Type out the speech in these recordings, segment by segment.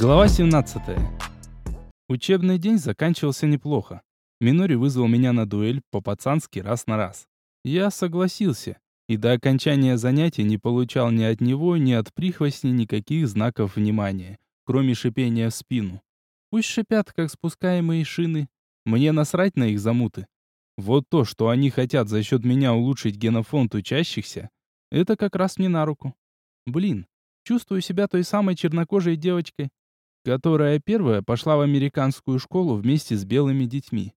Глава 17. Учебный день заканчивался неплохо. Минори вызвал меня на дуэль по-пацански раз на раз. Я согласился, и до окончания занятий не получал ни от него, ни от прихвостней никаких знаков внимания, кроме шипения в спину. Пусть шипят, как спускаемые шины. Мне насрать на их замуты. Вот то, что они хотят за счет меня улучшить генофонд учащихся, это как раз мне на руку. Блин, чувствую себя той самой чернокожей девочкой, которая первая пошла в американскую школу вместе с белыми детьми.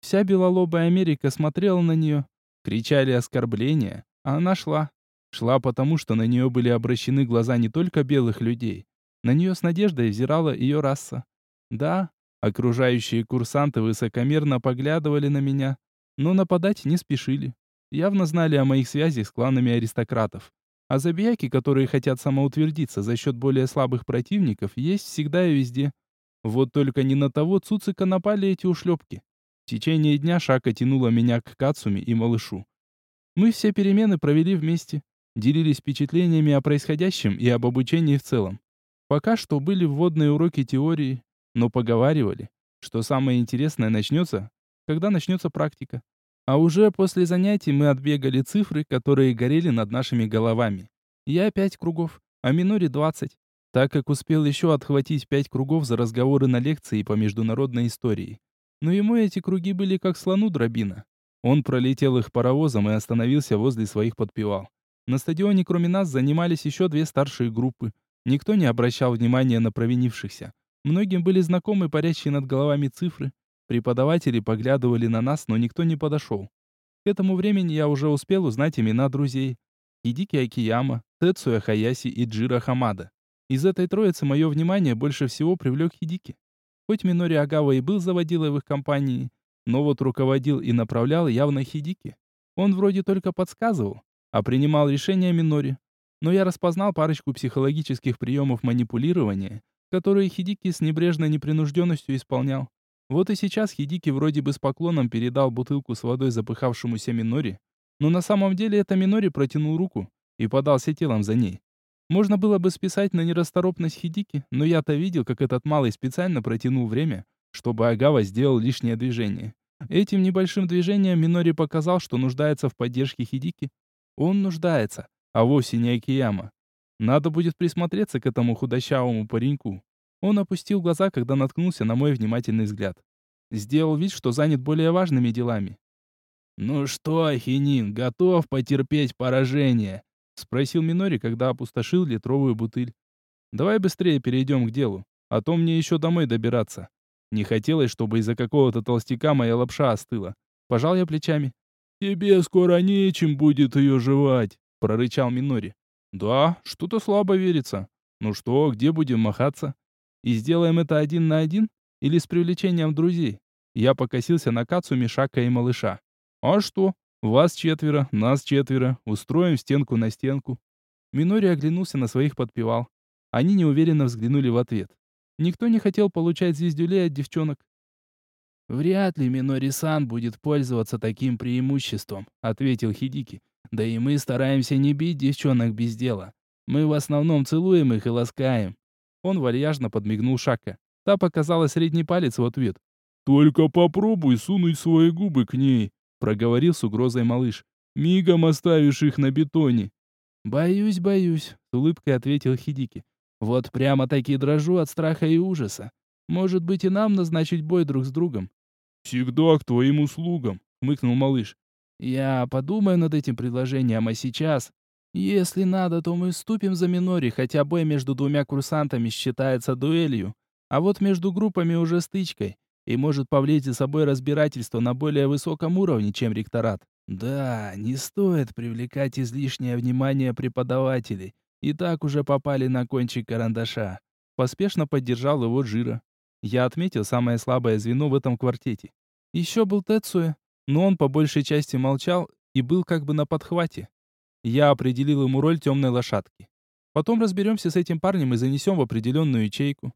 Вся белолобая Америка смотрела на нее, кричали оскорбления, а она шла. Шла потому, что на нее были обращены глаза не только белых людей. На нее с надеждой взирала ее раса. Да, окружающие курсанты высокомерно поглядывали на меня, но нападать не спешили. Явно знали о моих связях с кланами аристократов. А забияки, которые хотят самоутвердиться за счет более слабых противников, есть всегда и везде. Вот только не на того Цуцика напали эти ушлепки. В течение дня Шака тянула меня к Кацуми и малышу. Мы все перемены провели вместе, делились впечатлениями о происходящем и об обучении в целом. Пока что были вводные уроки теории, но поговаривали, что самое интересное начнется, когда начнется практика. А уже после занятий мы отбегали цифры, которые горели над нашими головами. Я пять кругов, а Минори двадцать, так как успел еще отхватить пять кругов за разговоры на лекции по международной истории. Но ему эти круги были как слону дробина. Он пролетел их паровозом и остановился возле своих подпевал. На стадионе кроме нас занимались еще две старшие группы. Никто не обращал внимания на провинившихся. Многим были знакомы парящие над головами цифры, Преподаватели поглядывали на нас, но никто не подошел. К этому времени я уже успел узнать имена друзей. Хидики Акияма, Тецуя Хаяси и Джира Хамада. Из этой троицы мое внимание больше всего привлек Хидики. Хоть Минори Агава и был заводилой в их компании, но вот руководил и направлял явно Хидики. Он вроде только подсказывал, а принимал решения Минори. Но я распознал парочку психологических приемов манипулирования, которые Хидики с небрежной непринужденностью исполнял. Вот и сейчас Хидики вроде бы с поклоном передал бутылку с водой запыхавшемуся Минори, но на самом деле это Минори протянул руку и подался телом за ней. Можно было бы списать на нерасторопность Хидики, но я-то видел, как этот малый специально протянул время, чтобы Агава сделал лишнее движение. Этим небольшим движением Минори показал, что нуждается в поддержке Хидики. Он нуждается, а вовсе не Акияма. Надо будет присмотреться к этому худощавому пареньку. Он опустил глаза, когда наткнулся на мой внимательный взгляд. Сделал вид, что занят более важными делами. «Ну что, Хинин, готов потерпеть поражение?» — спросил Минори, когда опустошил литровую бутыль. «Давай быстрее перейдем к делу, а то мне еще домой добираться. Не хотелось, чтобы из-за какого-то толстяка моя лапша остыла. Пожал я плечами. «Тебе скоро нечем будет ее жевать», — прорычал Минори. «Да, что-то слабо верится. Ну что, где будем махаться?» И сделаем это один на один? Или с привлечением друзей? Я покосился на Кацу, Мишака и малыша. А что? Вас четверо, нас четверо. Устроим стенку на стенку. Минори оглянулся на своих подпевал. Они неуверенно взглянули в ответ. Никто не хотел получать звездюлей от девчонок. «Вряд ли Минори-сан будет пользоваться таким преимуществом», — ответил Хидики. «Да и мы стараемся не бить девчонок без дела. Мы в основном целуем их и ласкаем. Он вальяжно подмигнул Шака. Та показала средний палец в ответ. «Только попробуй сунуть свои губы к ней», — проговорил с угрозой малыш. «Мигом оставишь их на бетоне». «Боюсь, боюсь», — с улыбкой ответил Хидики. «Вот прямо-таки дрожу от страха и ужаса. Может быть, и нам назначить бой друг с другом?» «Всегда к твоим услугам», — хмыкнул малыш. «Я подумаю над этим предложением, а сейчас если надо, то мы вступим за Минори, хотя бой между двумя курсантами считается дуэлью, а вот между группами уже стычкой, и может повлечь за собой разбирательство на более высоком уровне, чем ректорат. Да, не стоит привлекать излишнее внимание преподавателей, и так уже попали на кончик карандаша. Поспешно поддержал его Джира. Я отметил самое слабое звено в этом квартете. Еще был Тецуэ, но он по большей части молчал и был как бы на подхвате. Я определил ему роль темной лошадки. Потом разберемся с этим парнем и занесем в определенную ячейку.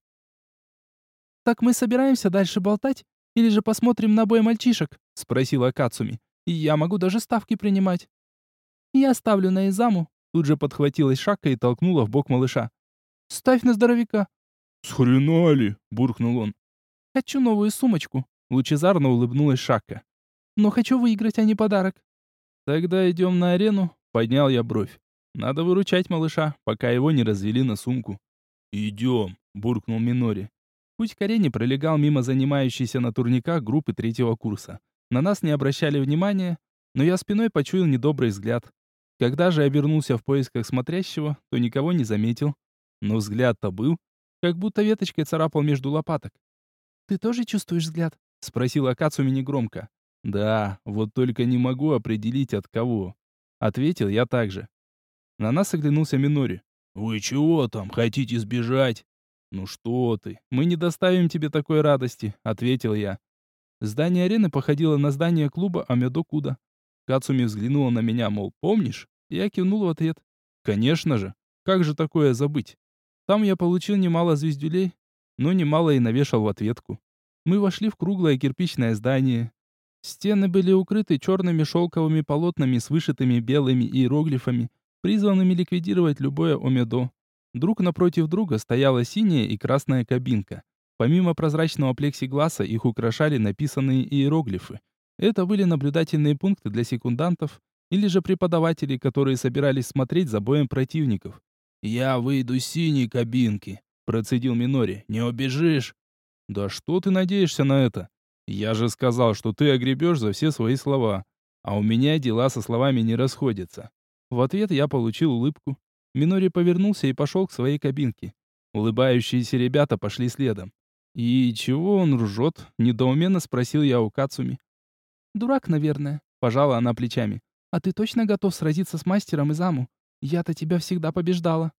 «Так мы собираемся дальше болтать? Или же посмотрим на бой мальчишек?» — спросила Кацуми. «Я могу даже ставки принимать». «Я ставлю на Изаму», — тут же подхватилась Шака и толкнула в бок малыша. «Ставь на здоровяка». «Схрена ли?» — буркнул он. «Хочу новую сумочку», — лучезарно улыбнулась Шакка. «Но хочу выиграть, а не подарок». «Тогда идем на арену», — поднял я бровь. «Надо выручать малыша, пока его не развели на сумку». «Идем», — буркнул Минори. Путь к арене пролегал мимо занимающейся на турниках группы третьего курса. На нас не обращали внимания, но я спиной почуял недобрый взгляд. Когда же обернулся в поисках смотрящего, то никого не заметил. Но взгляд-то был, как будто веточкой царапал между лопаток. «Ты тоже чувствуешь взгляд?» — спросила Кацуми негромко. «Да, вот только не могу определить от кого», — ответил я также. На нас оглянулся Минори. «Вы чего там, хотите сбежать?» «Ну что ты, мы не доставим тебе такой радости», — ответил я. Здание арены походило на здание клуба Амедо Куда. Кацуми взглянула на меня, мол, помнишь? Я кивнул в ответ. Конечно же, как же такое забыть? Там я получил немало звездюлей, но немало и навешал в ответку. Мы вошли в круглое кирпичное здание. Стены были укрыты черными шелковыми полотнами с вышитыми белыми иероглифами, призванными ликвидировать любое омедо. Друг напротив друга стояла синяя и красная кабинка. Помимо прозрачного плексигласа их украшали написанные иероглифы. Это были наблюдательные пункты для секундантов или же преподавателей, которые собирались смотреть за боем противников. «Я выйду с синей кабинки», — процедил Минори. «Не убежишь?» «Да что ты надеешься на это? Я же сказал, что ты огребешь за все свои слова, а у меня дела со словами не расходятся». В ответ я получил улыбку. Минори повернулся и пошел к своей кабинке. Улыбающиеся ребята пошли следом. «И чего он ржет?» — недоуменно спросил я у Кацуми. «Дурак, наверное», — пожала она плечами. «А ты точно готов сразиться с мастером из Аму? Я-то тебя всегда побеждала».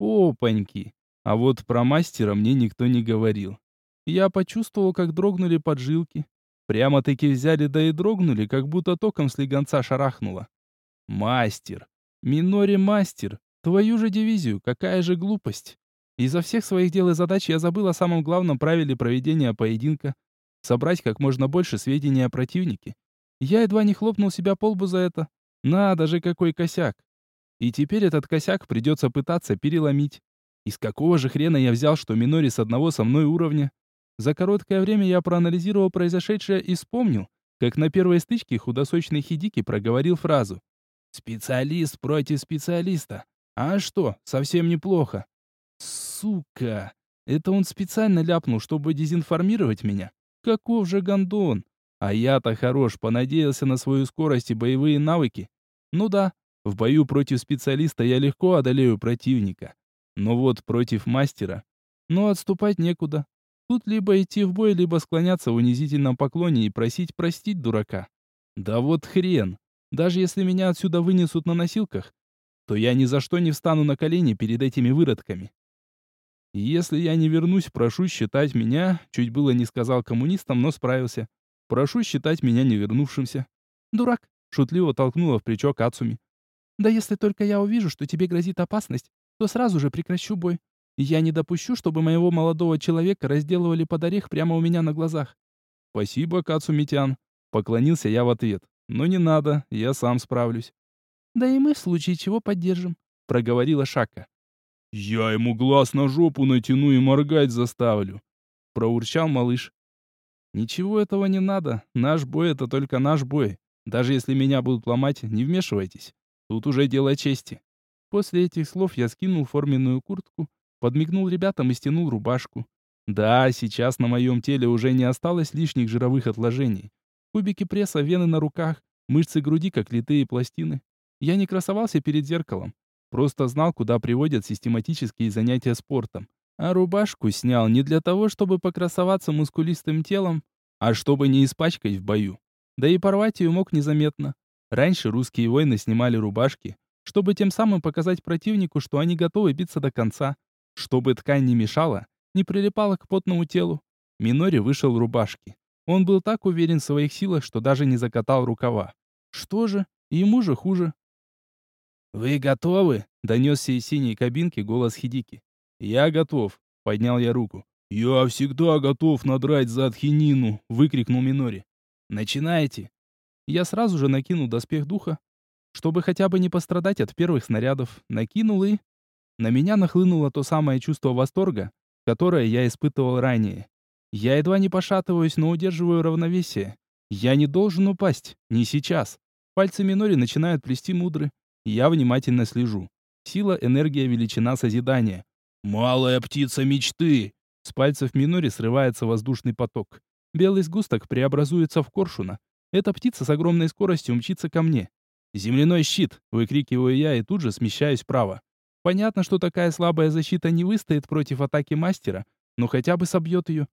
«Опаньки! А вот про мастера мне никто не говорил. Я почувствовал, как дрогнули поджилки. Прямо-таки взяли да и дрогнули, как будто током слегонца шарахнуло. Мастер! Минори мастер! Твою же дивизию, какая же глупость!» Изо всех своих дел и задач я забыл о самом главном правиле проведения поединка — собрать как можно больше сведений о противнике. Я едва не хлопнул себя по лбу за это. Надо же, какой косяк. И теперь этот косяк придется пытаться переломить. Из какого же хрена я взял, что Минори с одного со мной уровня? За короткое время я проанализировал произошедшее и вспомнил, как на первой стычке худосочный Хидики проговорил фразу «Специалист против специалиста. А что, совсем неплохо. Сука! Это он специально ляпнул, чтобы дезинформировать меня? Каков же гондон? А я-то хорош, понадеялся на свою скорость и боевые навыки. Ну да, в бою против специалиста я легко одолею противника. Но вот против мастера... Ну, отступать некуда. Тут либо идти в бой, либо склоняться в унизительном поклоне и просить простить дурака. Да вот хрен. Даже если меня отсюда вынесут на носилках, то я ни за что не встану на колени перед этими выродками. Если я не вернусь, прошу считать меня, чуть было не сказал коммунистам, но справился. Прошу считать меня не вернувшимся. Дурак, шутливо толкнула в плечо Кацуми. Да если только я увижу, что тебе грозит опасность, то сразу же прекращу бой. Я не допущу, чтобы моего молодого человека разделывали под орех прямо у меня на глазах. Спасибо, Кацумитян. Поклонился я в ответ. Но не надо, я сам справлюсь. Да и мы в случае чего поддержим, проговорила Шака. «Я ему глаз на жопу натяну и моргать заставлю», — проурчал малыш. «Ничего этого не надо. Наш бой — это только наш бой. Даже если меня будут ломать, не вмешивайтесь. Тут уже дело чести». После этих слов я скинул форменную куртку, подмигнул ребятам и стянул рубашку. Да, сейчас на моем теле уже не осталось лишних жировых отложений. Кубики пресса, вены на руках, мышцы груди, как литые пластины. Я не красовался перед зеркалом. Просто знал, куда приводят систематические занятия спортом. А рубашку снял не для того, чтобы покрасоваться мускулистым телом, а чтобы не испачкать в бою. Да и порвать ее мог незаметно. Раньше русские воины снимали рубашки, чтобы тем самым показать противнику, что они готовы биться до конца. Чтобы ткань не мешала, не прилипала к потному телу. Минори вышел в рубашке. Он был так уверен в своих силах, что даже не закатал рукава. Что же, ему же хуже. «Вы готовы?» — донесся из синей кабинки голос Хидики. «Я готов», — поднял я руку. «Я всегда готов надрать за Атхинину!» — выкрикнул Минори. «Начинайте!» Я сразу же накинул доспех духа, чтобы хотя бы не пострадать от первых снарядов. Накинул и... На меня нахлынуло то самое чувство восторга, которое я испытывал ранее. Я едва не пошатываюсь, но удерживаю равновесие. Я не должен упасть, не сейчас. Пальцы Минори начинают плести мудры. Я внимательно слежу. Сила, энергия, величина созидания. «Малая птица мечты!» С пальцев Минори срывается воздушный поток. Белый сгусток преобразуется в коршуна. Эта птица с огромной скоростью мчится ко мне. «Земляной щит!» — выкрикиваю я и тут же смещаюсь вправо. Понятно, что такая слабая защита не выстоит против атаки мастера, но хотя бы собьет ее.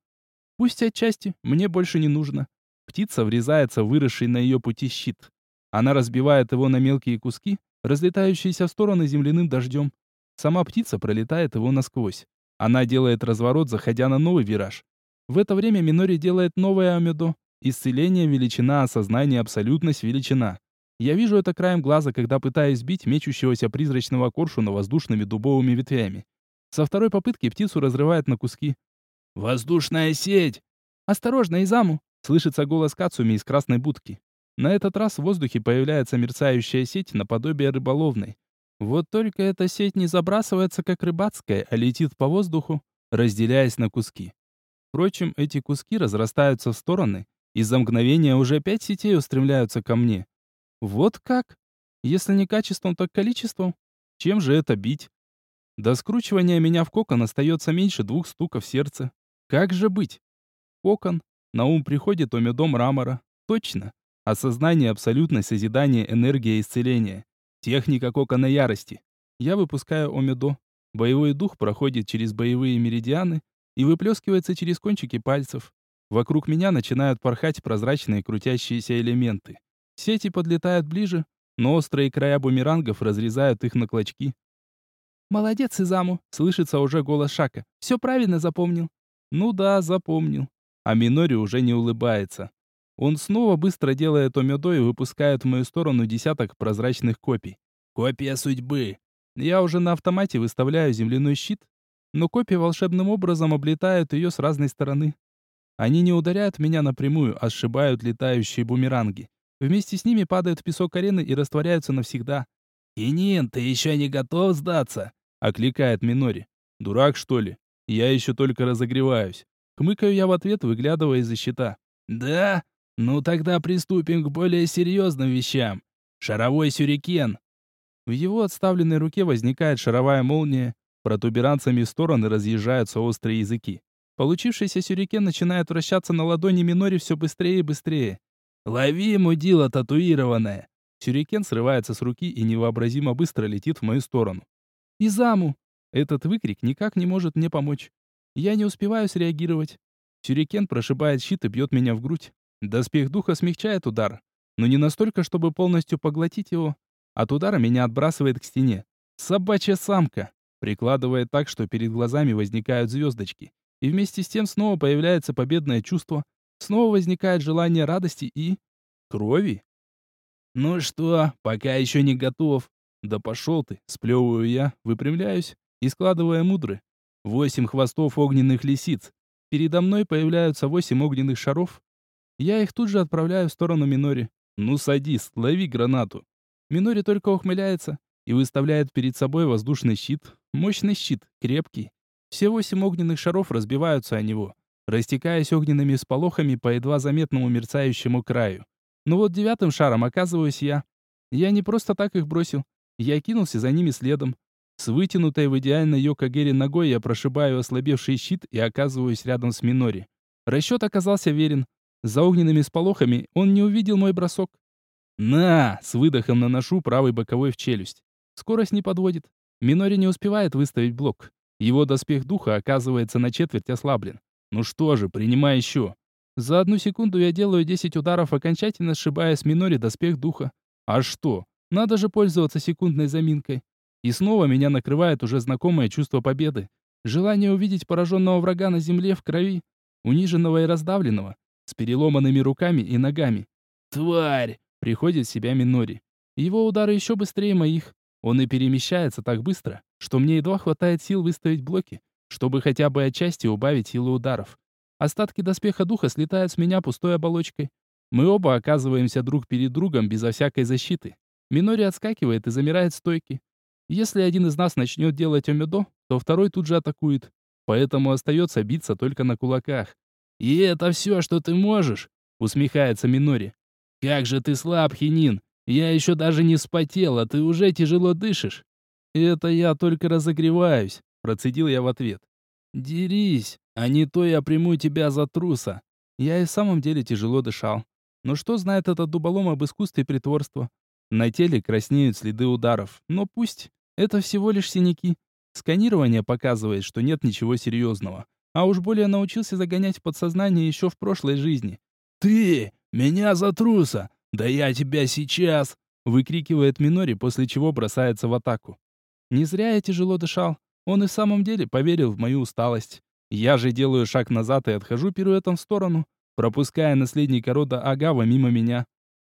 Пусть отчасти, мне больше не нужно. Птица врезается в выросший на ее пути щит. Она разбивает его на мелкие куски, разлетающиеся в стороны земляным дождем. Сама птица пролетает его насквозь. Она делает разворот, заходя на новый вираж. В это время Минори делает новое амедо. Исцеление, величина, осознание, абсолютность, величина. Я вижу это краем глаза, когда пытаюсь сбить мечущегося призрачного коршуна воздушными дубовыми ветвями. Со второй попытки птицу разрывает на куски. «Воздушная сеть!» «Осторожно, Изаму!» — слышится голос Кацуми из красной будки. На этот раз в воздухе появляется мерцающая сеть наподобие рыболовной. Вот только эта сеть не забрасывается, как рыбацкая, а летит по воздуху, разделяясь на куски. Впрочем, эти куски разрастаются в стороны, и за мгновение уже пять сетей устремляются ко мне. Вот как? Если не качеством, так количеством? Чем же это бить? До скручивания меня в кокон остается меньше двух стуков сердца. Как же быть? Кокон. На ум приходит омедо мрамора. Точно. Осознание абсолютной созидания, энергия исцеления. Техника кокона ярости. Я выпускаю омедо. Боевой дух проходит через боевые меридианы и выплескивается через кончики пальцев. Вокруг меня начинают порхать прозрачные крутящиеся элементы. Сети подлетают ближе, но острые края бумерангов разрезают их на клочки. «Молодец, Изаму!» — слышится уже голос Шака. «Все правильно запомнил». «Ну да, запомнил». А Минори уже не улыбается. Он снова быстро делает омедо и выпускает в мою сторону десяток прозрачных копий. «Копия судьбы!» Я уже на автомате выставляю земляной щит, но копии волшебным образом облетают ее с разной стороны. Они не ударяют меня напрямую, а сшибают летающие бумеранги. Вместе с ними падают в песок арены и растворяются навсегда. «Инин, ты еще не готов сдаться?» — окликает Минори. «Дурак, что ли? Я еще только разогреваюсь». Хмыкаю я в ответ, выглядывая из-за щита. «Да? Ну тогда приступим к более серьезным вещам. Шаровой сюрикен». В его отставленной руке возникает шаровая молния, протуберанцами в стороны разъезжаются острые языки. Получившийся сюрикен начинает вращаться на ладони Минори все быстрее и быстрее. «Лови, мудила татуированная!» Сюрикен срывается с руки и невообразимо быстро летит в мою сторону. «Изаму!» Этот выкрик никак не может мне помочь. Я не успеваю среагировать. Сюрикен прошибает щит и бьет меня в грудь. Доспех духа смягчает удар, но не настолько, чтобы полностью поглотить его. От удара меня отбрасывает к стене. Собачья самка. Прикладывает так, что перед глазами возникают звездочки. И вместе с тем снова появляется победное чувство. Снова возникает желание радости и... крови. «Ну что, пока еще не готов?» «Да пошел ты!» — сплевываю я, выпрямляюсь и складывая мудры. Восемь хвостов огненных лисиц. Передо мной появляются восемь огненных шаров. Я их тут же отправляю в сторону Минори. «Ну садись, лови гранату!» Минори только ухмыляется и выставляет перед собой воздушный щит. Мощный щит, крепкий. Все восемь огненных шаров разбиваются о него, растекаясь огненными сполохами по едва заметному мерцающему краю. Но вот девятым шаром оказываюсь я. Я не просто так их бросил. Я кинулся за ними следом. С вытянутой в идеально Йокагере ногой я прошибаю ослабевший щит и оказываюсь рядом с Минори. Расчет оказался верен. За огненными сполохами он не увидел мой бросок. «На!» — с выдохом наношу правый боковой в челюсть. Скорость не подводит. Минори не успевает выставить блок. Его доспех духа оказывается на четверть ослаблен. Ну что же, принимай еще. За одну секунду я делаю 10 ударов, окончательно сшибая с Минори доспех духа. А что? Надо же пользоваться секундной заминкой. И снова меня накрывает уже знакомое чувство победы. Желание увидеть пораженного врага на земле в крови, униженного и раздавленного, с переломанными руками и ногами. «Тварь!» — приходит в себя Минори. Его удары еще быстрее моих. Он и перемещается так быстро, что мне едва хватает сил выставить блоки, чтобы хотя бы отчасти убавить силу ударов. Остатки доспеха духа слетают с меня пустой оболочкой. Мы оба оказываемся друг перед другом безо всякой защиты. Минори отскакивает и замирает стойки. Если один из нас начнет делать омедо, то второй тут же атакует. поэтому остается биться только на кулаках. «И это все, что ты можешь?» — усмехается Минори. «Как же ты слаб, Хинин! Я еще даже не вспотел, а ты уже тяжело дышишь!» «Это я только разогреваюсь», — процедил я в ответ. «Дерись, а не то я приму тебя за труса». Я и в самом деле тяжело дышал. Но что знает этот дуболом об искусстве притворства? На теле краснеют следы ударов, но пусть. Это всего лишь синяки. Сканирование показывает, что нет ничего серьезного. А уж более научился загонять в подсознание еще в прошлой жизни. «Ты! Меня за труса! Да я тебя сейчас!» выкрикивает Минори, после чего бросается в атаку. Не зря я тяжело дышал. Он и в самом деле поверил в мою усталость. Я же делаю шаг назад и отхожу пируэтом в сторону, пропуская наследника рода Агава мимо меня.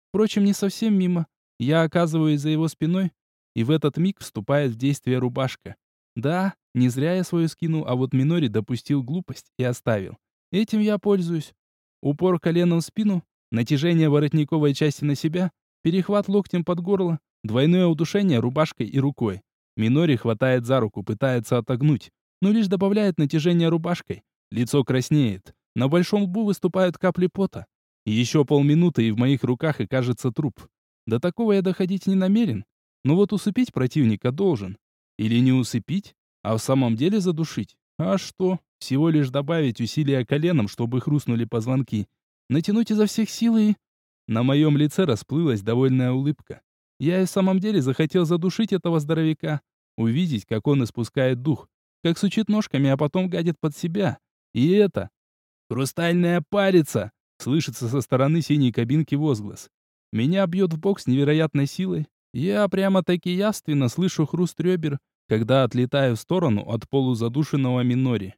Впрочем, не совсем мимо. Я оказываюсь за его спиной, и в этот миг вступает в действие рубашка. Да, не зря я свою скинул, а вот Минори допустил глупость и оставил. Этим я пользуюсь. Упор коленом в спину, натяжение воротниковой части на себя, перехват локтем под горло, двойное удушение рубашкой и рукой. Минори хватает за руку, пытается отогнуть, но лишь добавляет натяжение рубашкой. Лицо краснеет. На большом лбу выступают капли пота. Еще полминуты, и в моих руках окажется труп. До такого я доходить не намерен. Но вот усыпить противника должен. Или не усыпить, а в самом деле задушить. А что? Всего лишь добавить усилия коленом, чтобы хрустнули позвонки. Натянуть изо всех сил и... На моем лице расплылась довольная улыбка. Я и в самом деле захотел задушить этого здоровяка. Увидеть, как он испускает дух. Как сучит ножками, а потом гадит под себя. И это... «Хрустальная парица!» Слышится со стороны синей кабинки возглас. Меня бьет в бок с невероятной силой. Я прямо-таки явственно слышу хруст ребер, когда отлетаю в сторону от полузадушенного Минори.